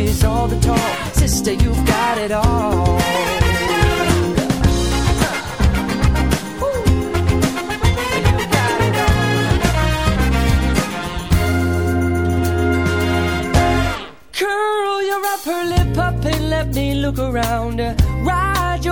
Is all the talk. Sister, you've got it all. Curl your upper lip up and let me look around. Your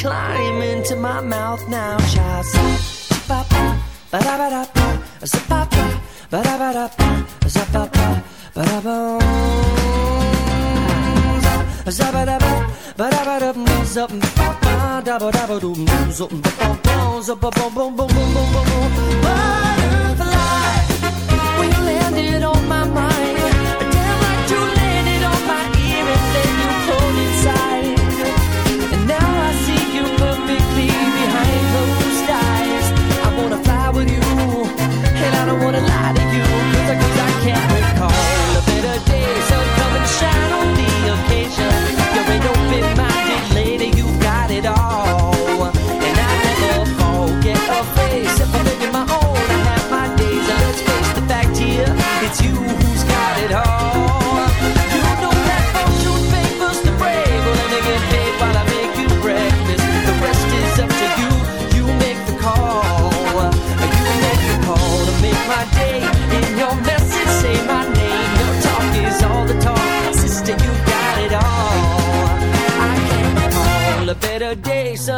climb into my mouth now, child. Ba ba ba landed on my mind, damn like you. And I don't wanna lie to you, cause I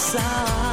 side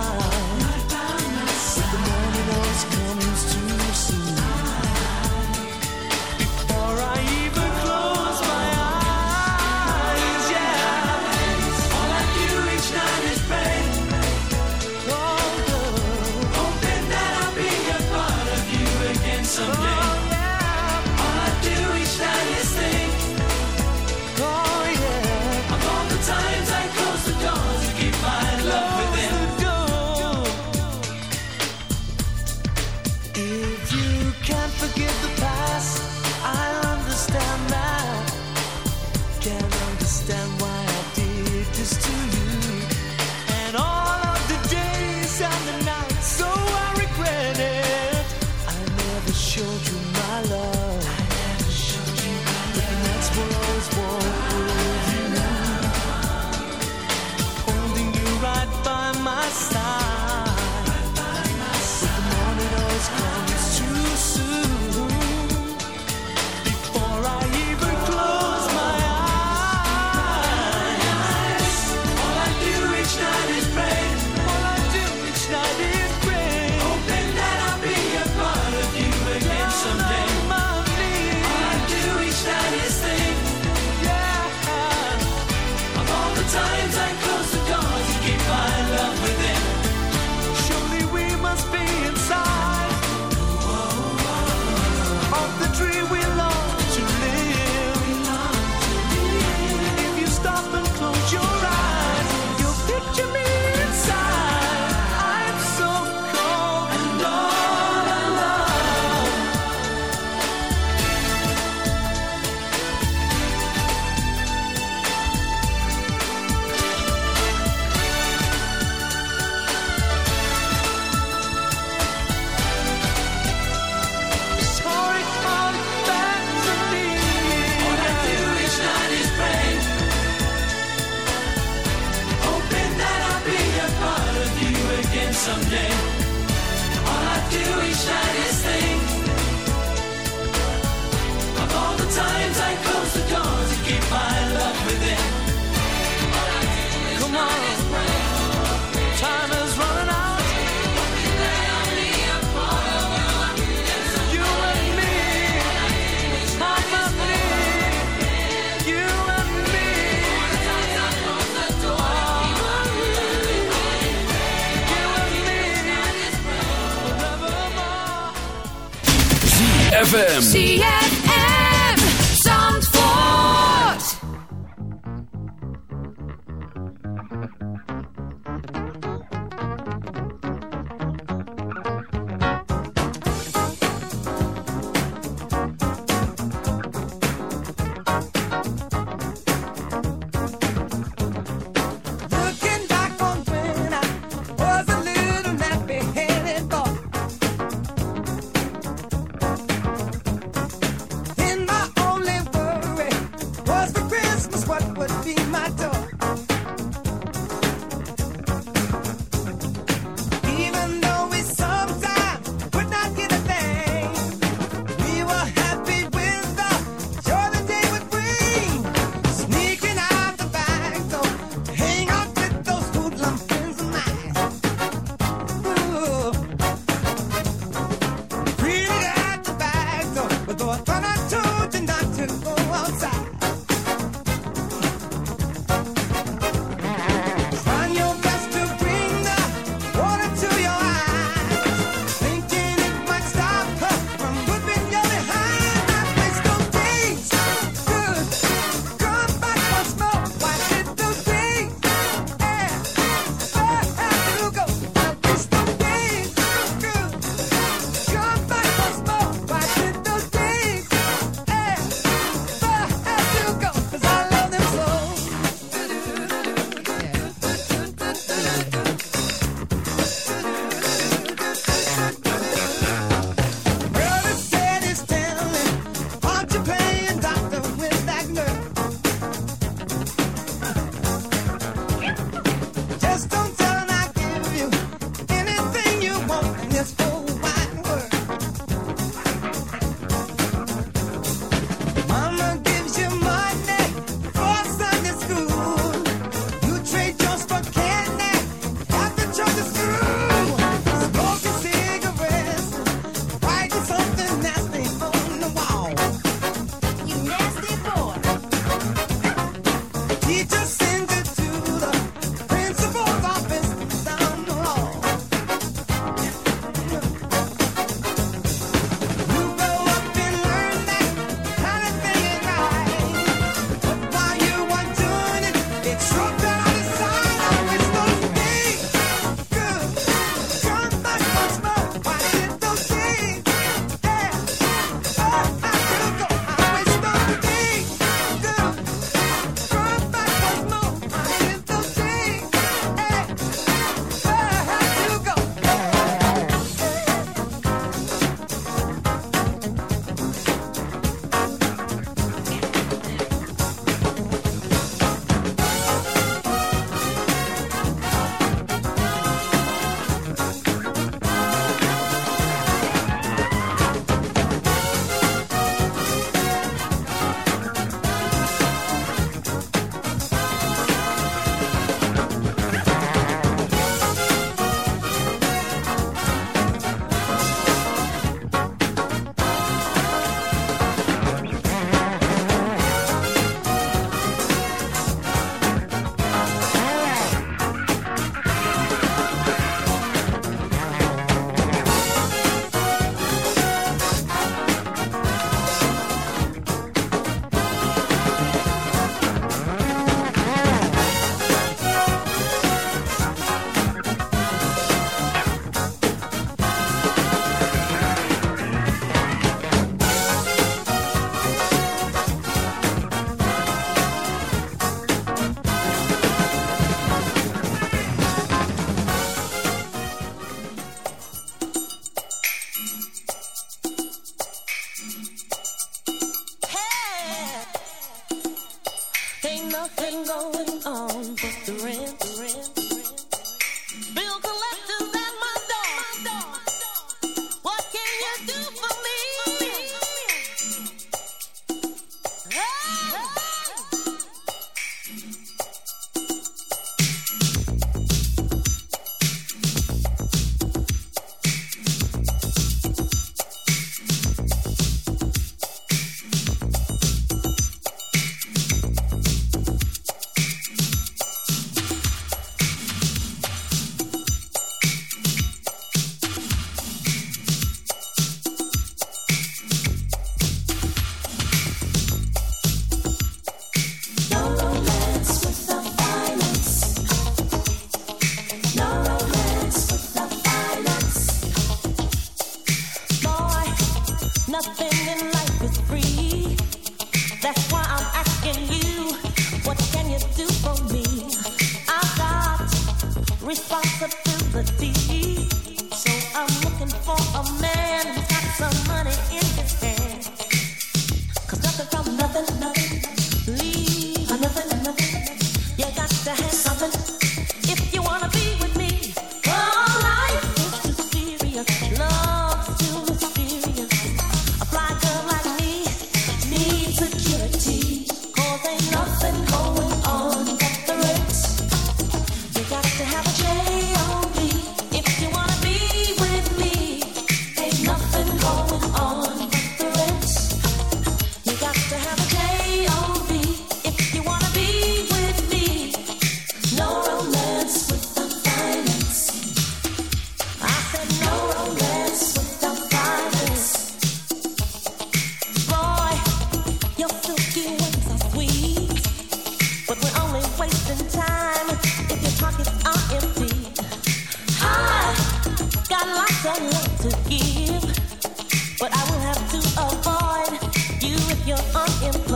if you're. 'Cause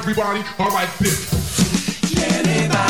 everybody, alright, bitch. Anybody.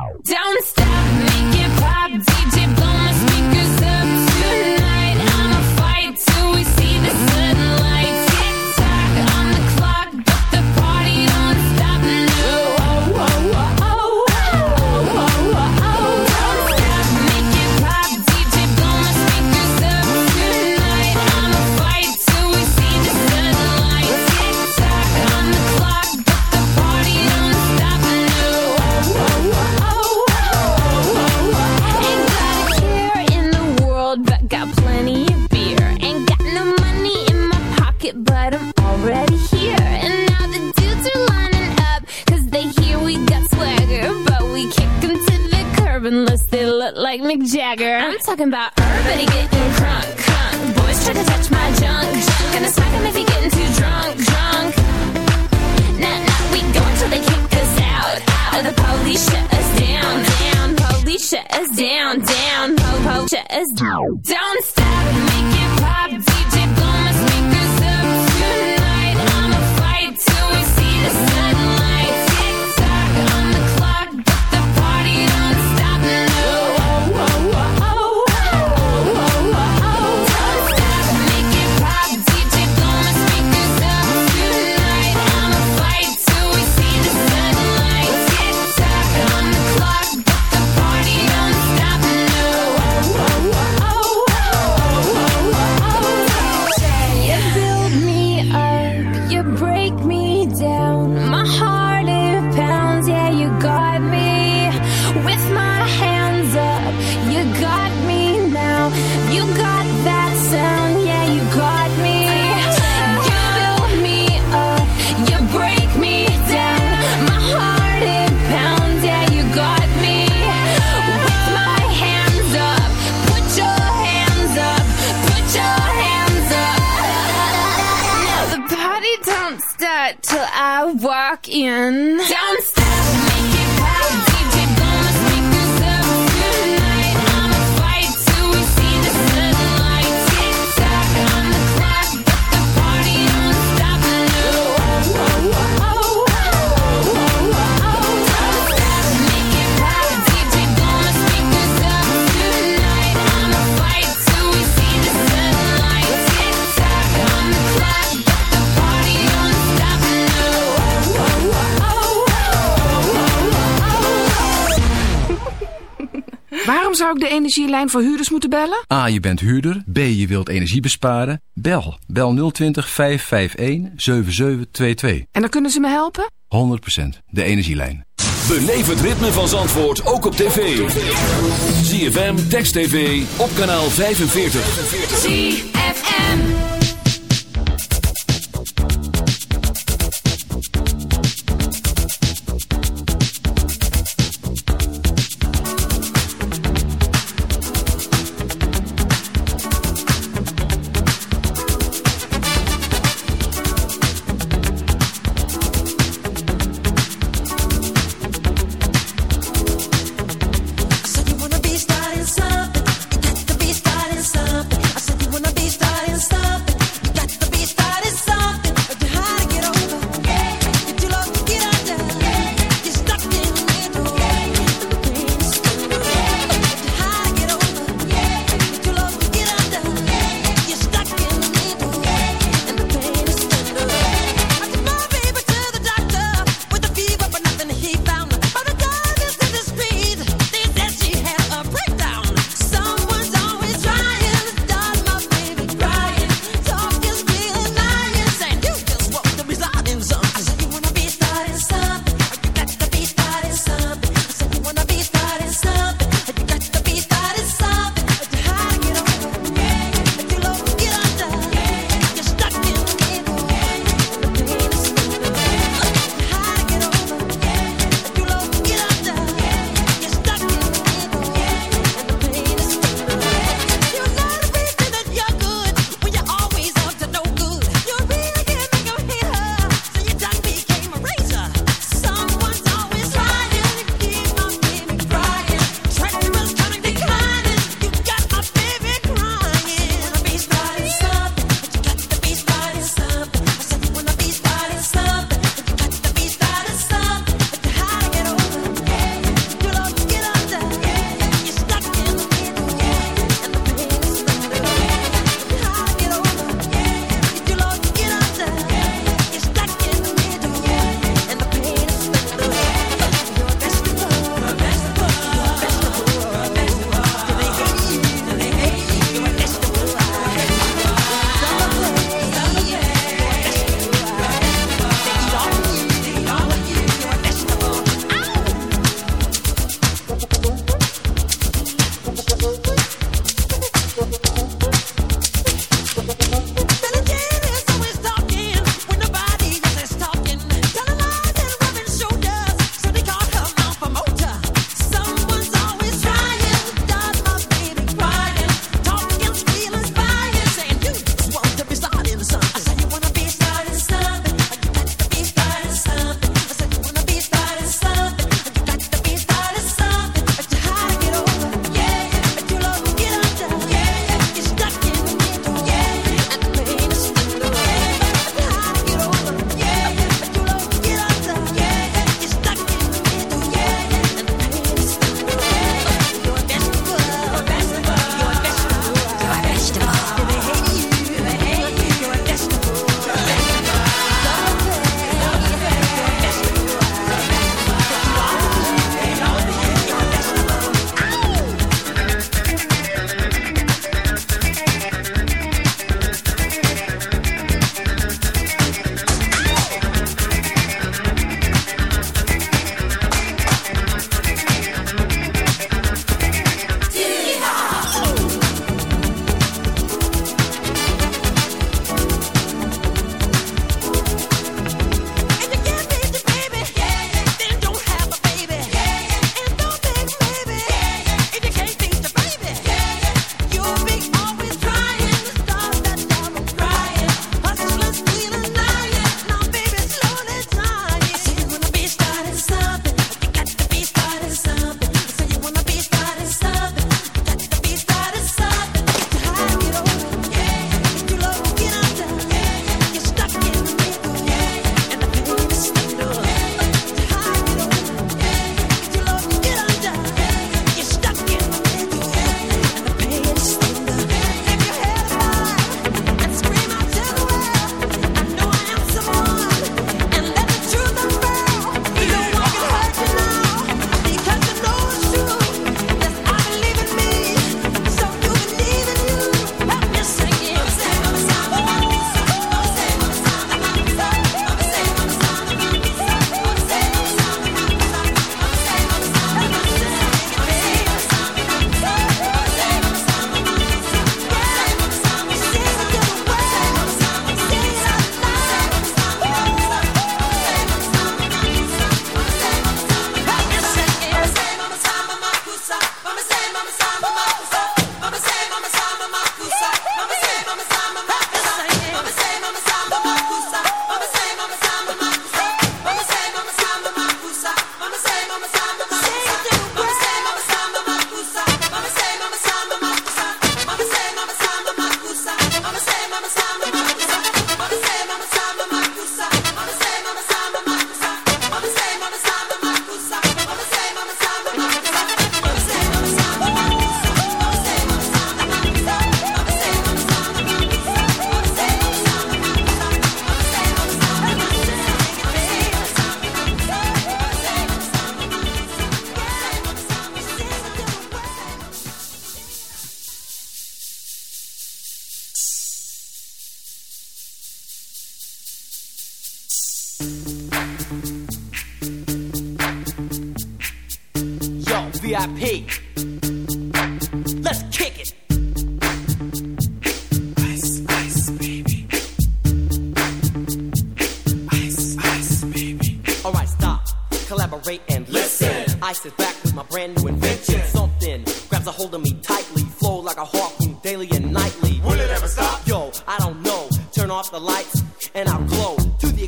talking about Daddy don't start till I walk in. Don't start. Waarom zou ik de energielijn voor huurders moeten bellen? A. Je bent huurder. B. Je wilt energie besparen. Bel. Bel 020 551 7722. En dan kunnen ze me helpen? 100%. De energielijn. Beleef het ritme van Zandvoort ook op tv. ZFM, Text TV, op kanaal 45. ZFM.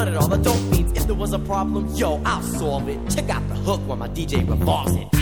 run it all. I do means if there was a problem, yo, I'll solve it. Check out the hook while my DJ revolves it.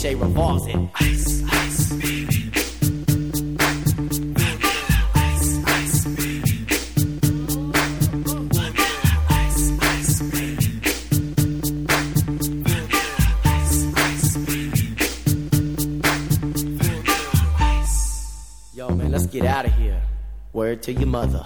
cliche revolves it. Yo, man, let's get out of here. Word to your mother.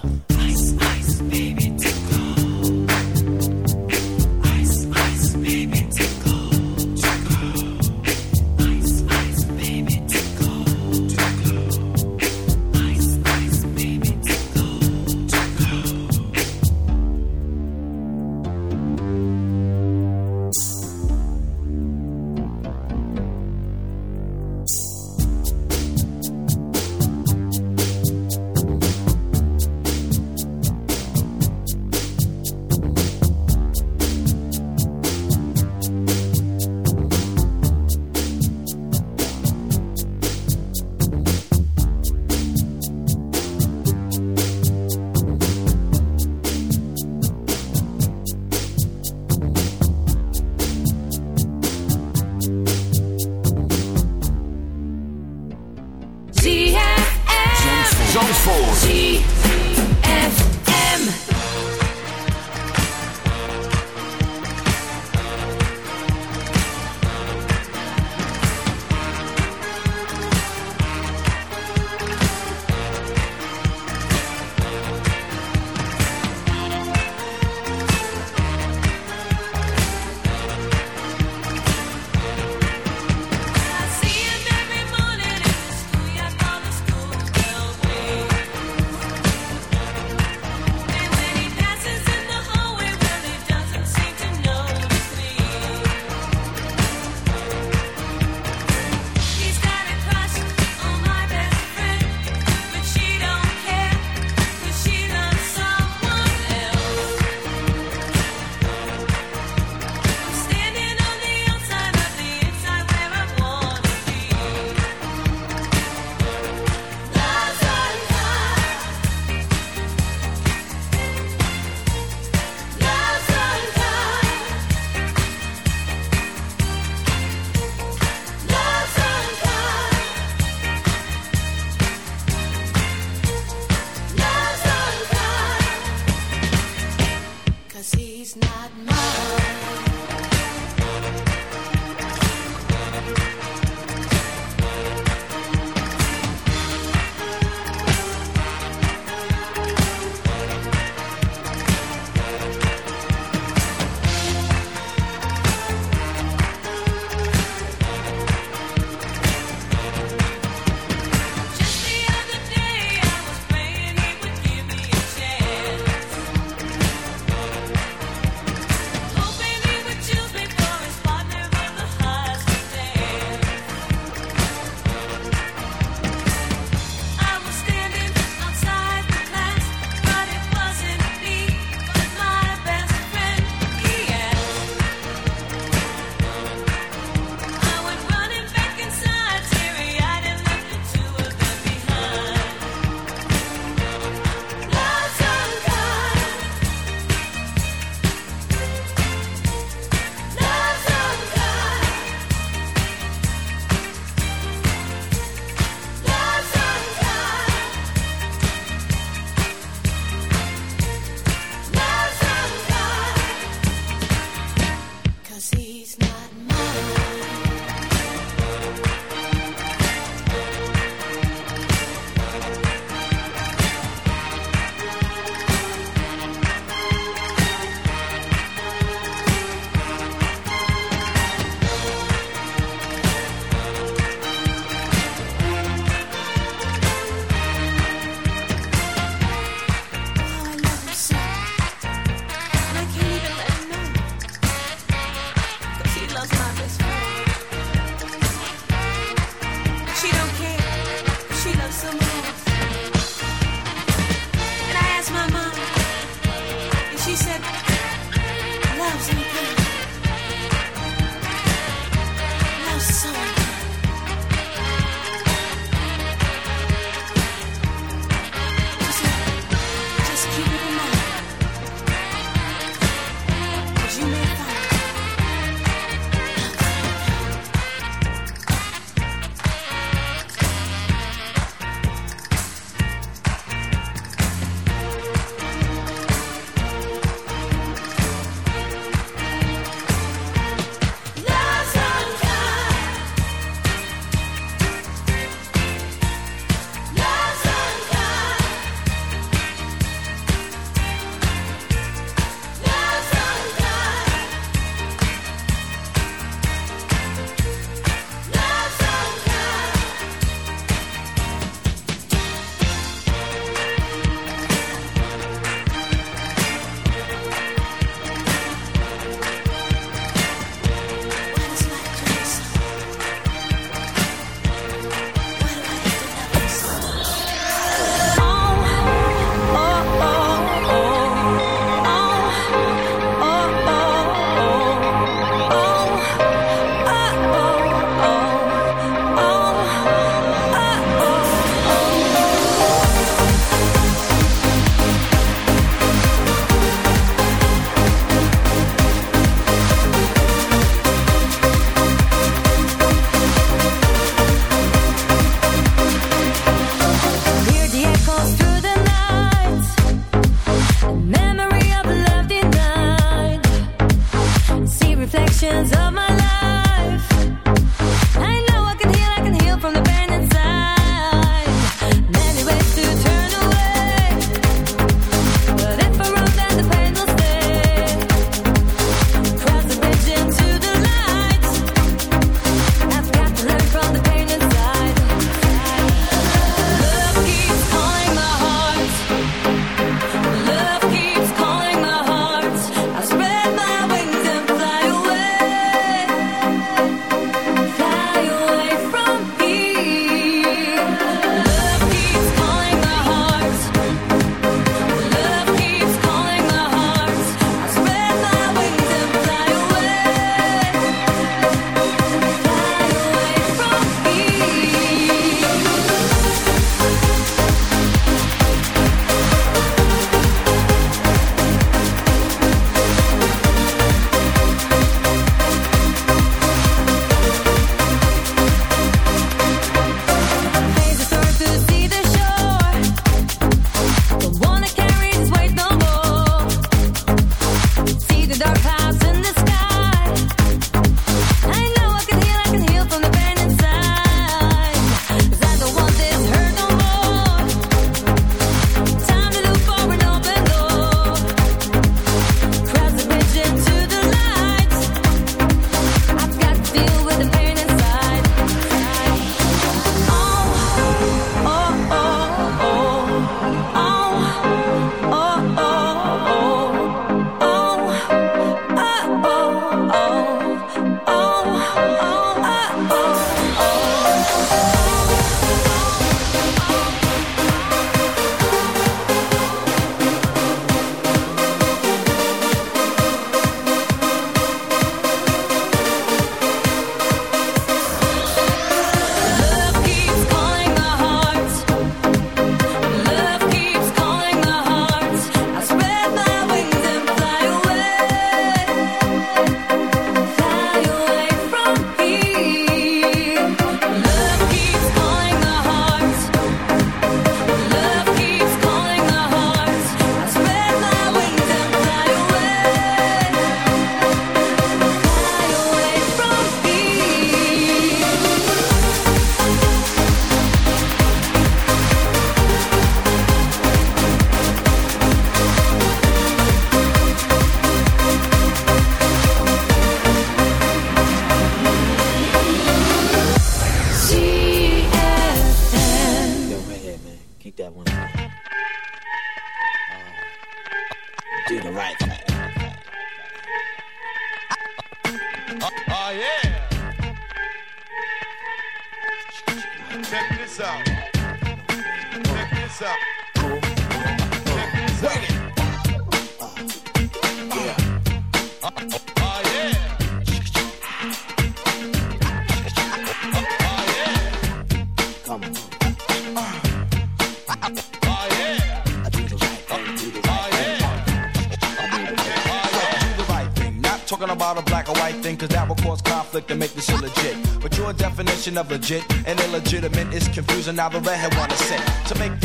Of legit and illegitimate is confusing. Now the redhead wanna say to make.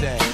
the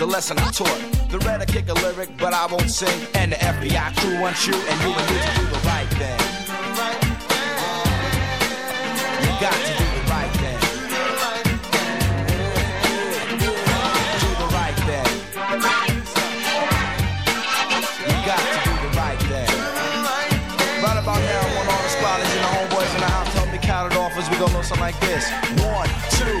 the lesson I taught. The red I kick a lyric, but I won't sing. And the FBI crew wants you, and you and you to do the right thing. You got to do the right thing. Do the right thing. You got to do the right thing. Right about now, I want all the squatters and the homeboys in the house. Help me count it off as we go look something like this. One, two,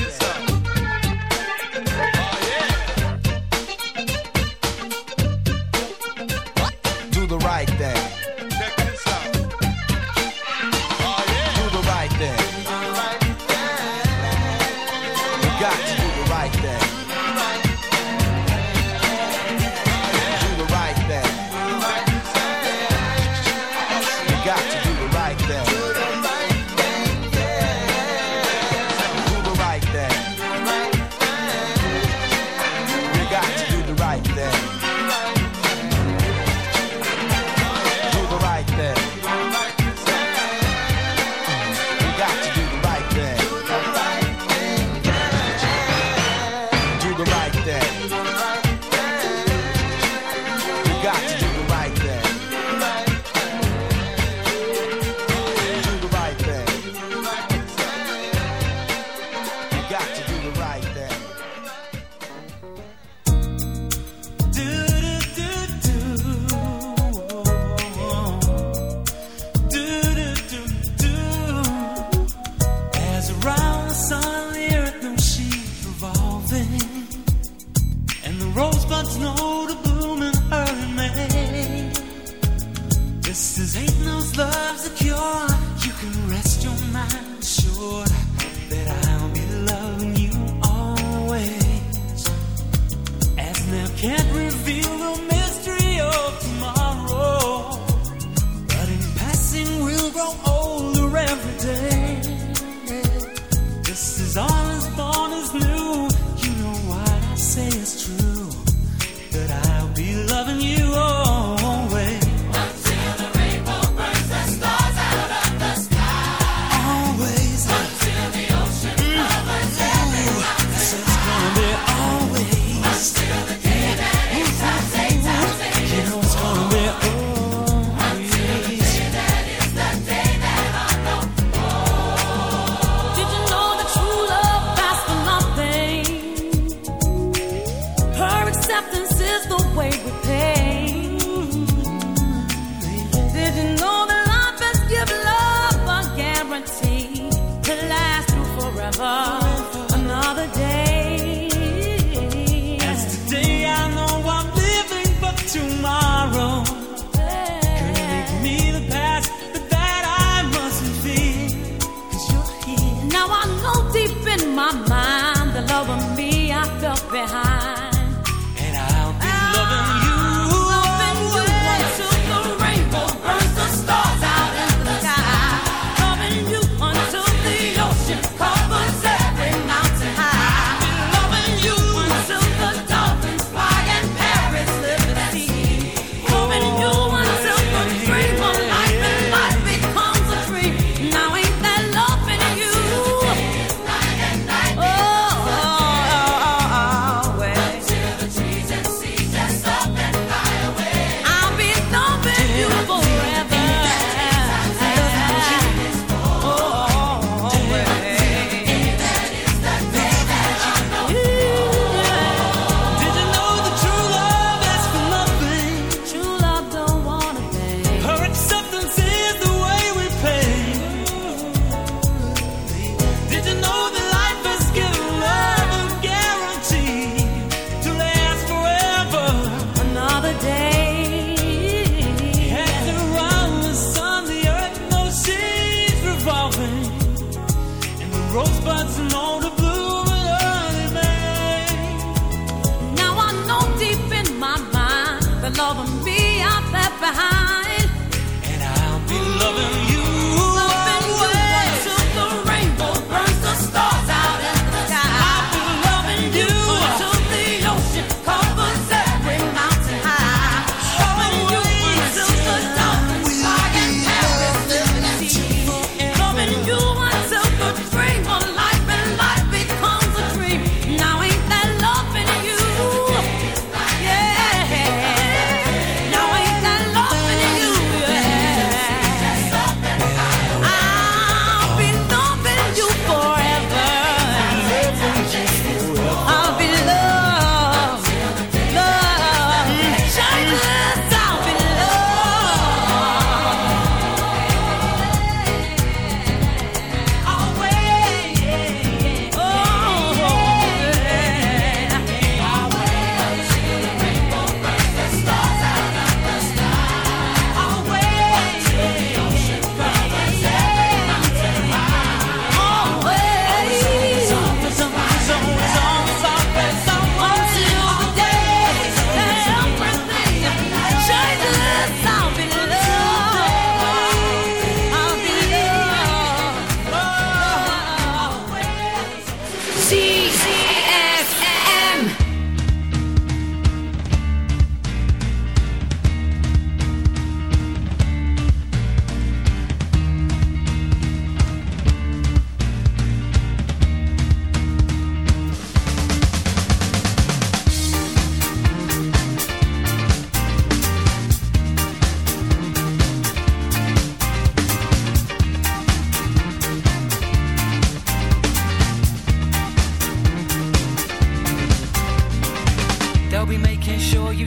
Loving me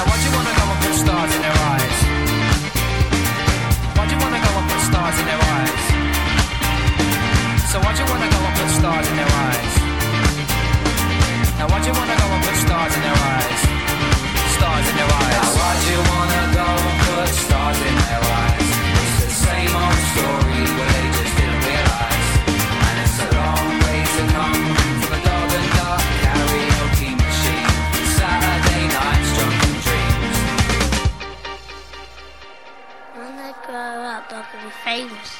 Now why'd you wanna go and put stars in their eyes? Why'd you wanna go and put stars in their eyes? So why'd you wanna go and put stars in their eyes? Now why'd you wanna go and put stars in their eyes? Stars in their eyes. Now why'd you wanna go and put stars in their eyes? It's the same old story where they just be famous.